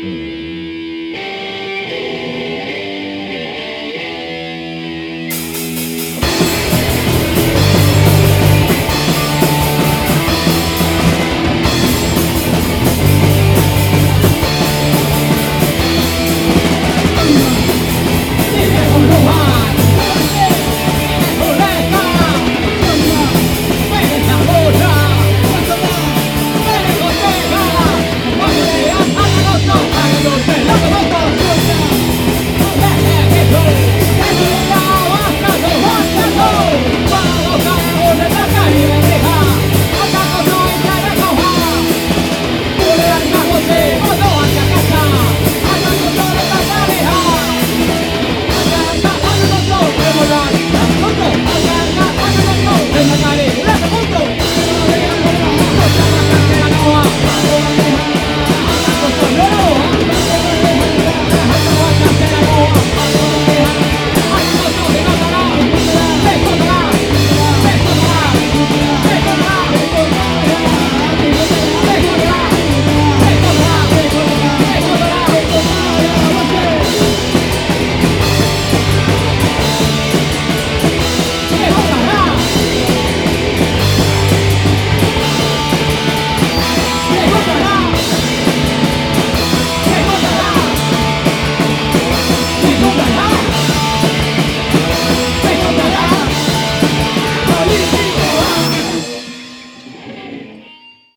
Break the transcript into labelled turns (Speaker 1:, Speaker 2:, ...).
Speaker 1: Mm.